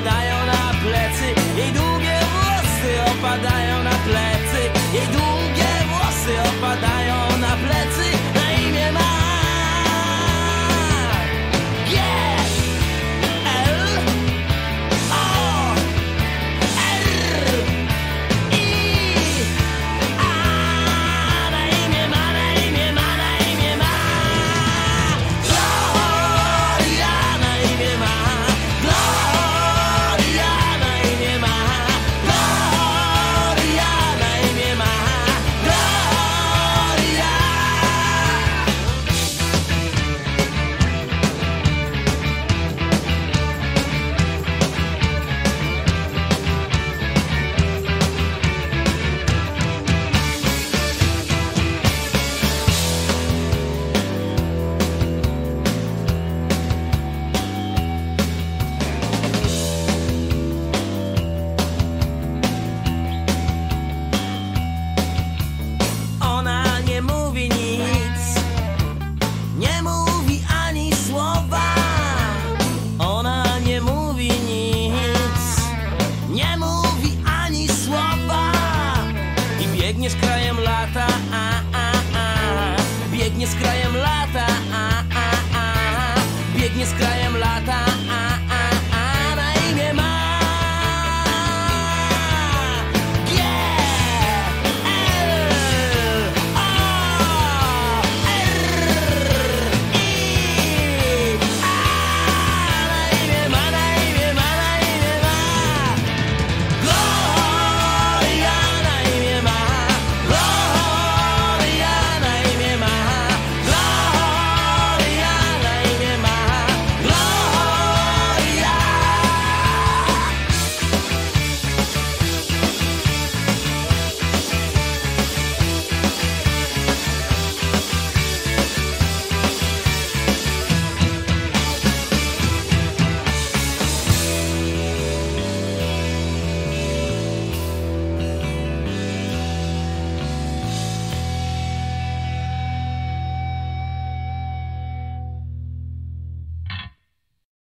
opadają na plecy Jej długie włosy opadają na plecy Jej długie włosy opadają